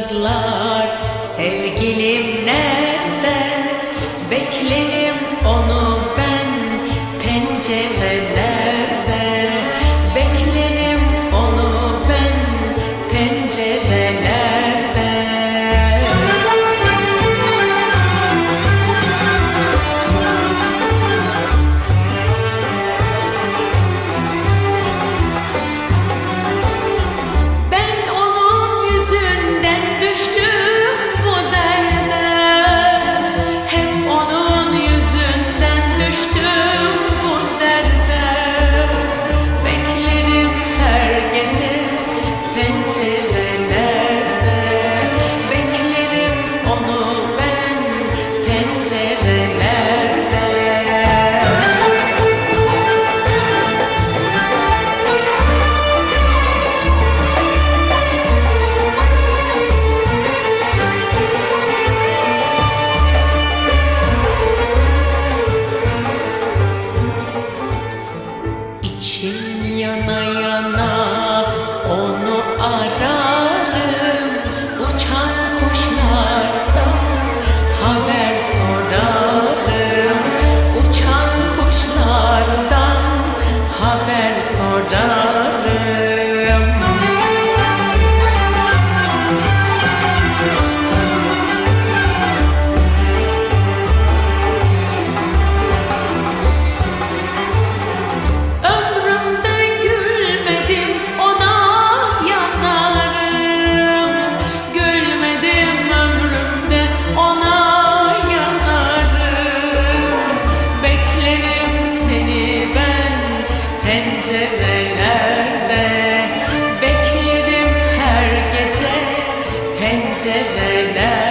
Yıldızlar sevgilim nerede? Beklenim pencerelerde. Beklerim her gece pencerelerde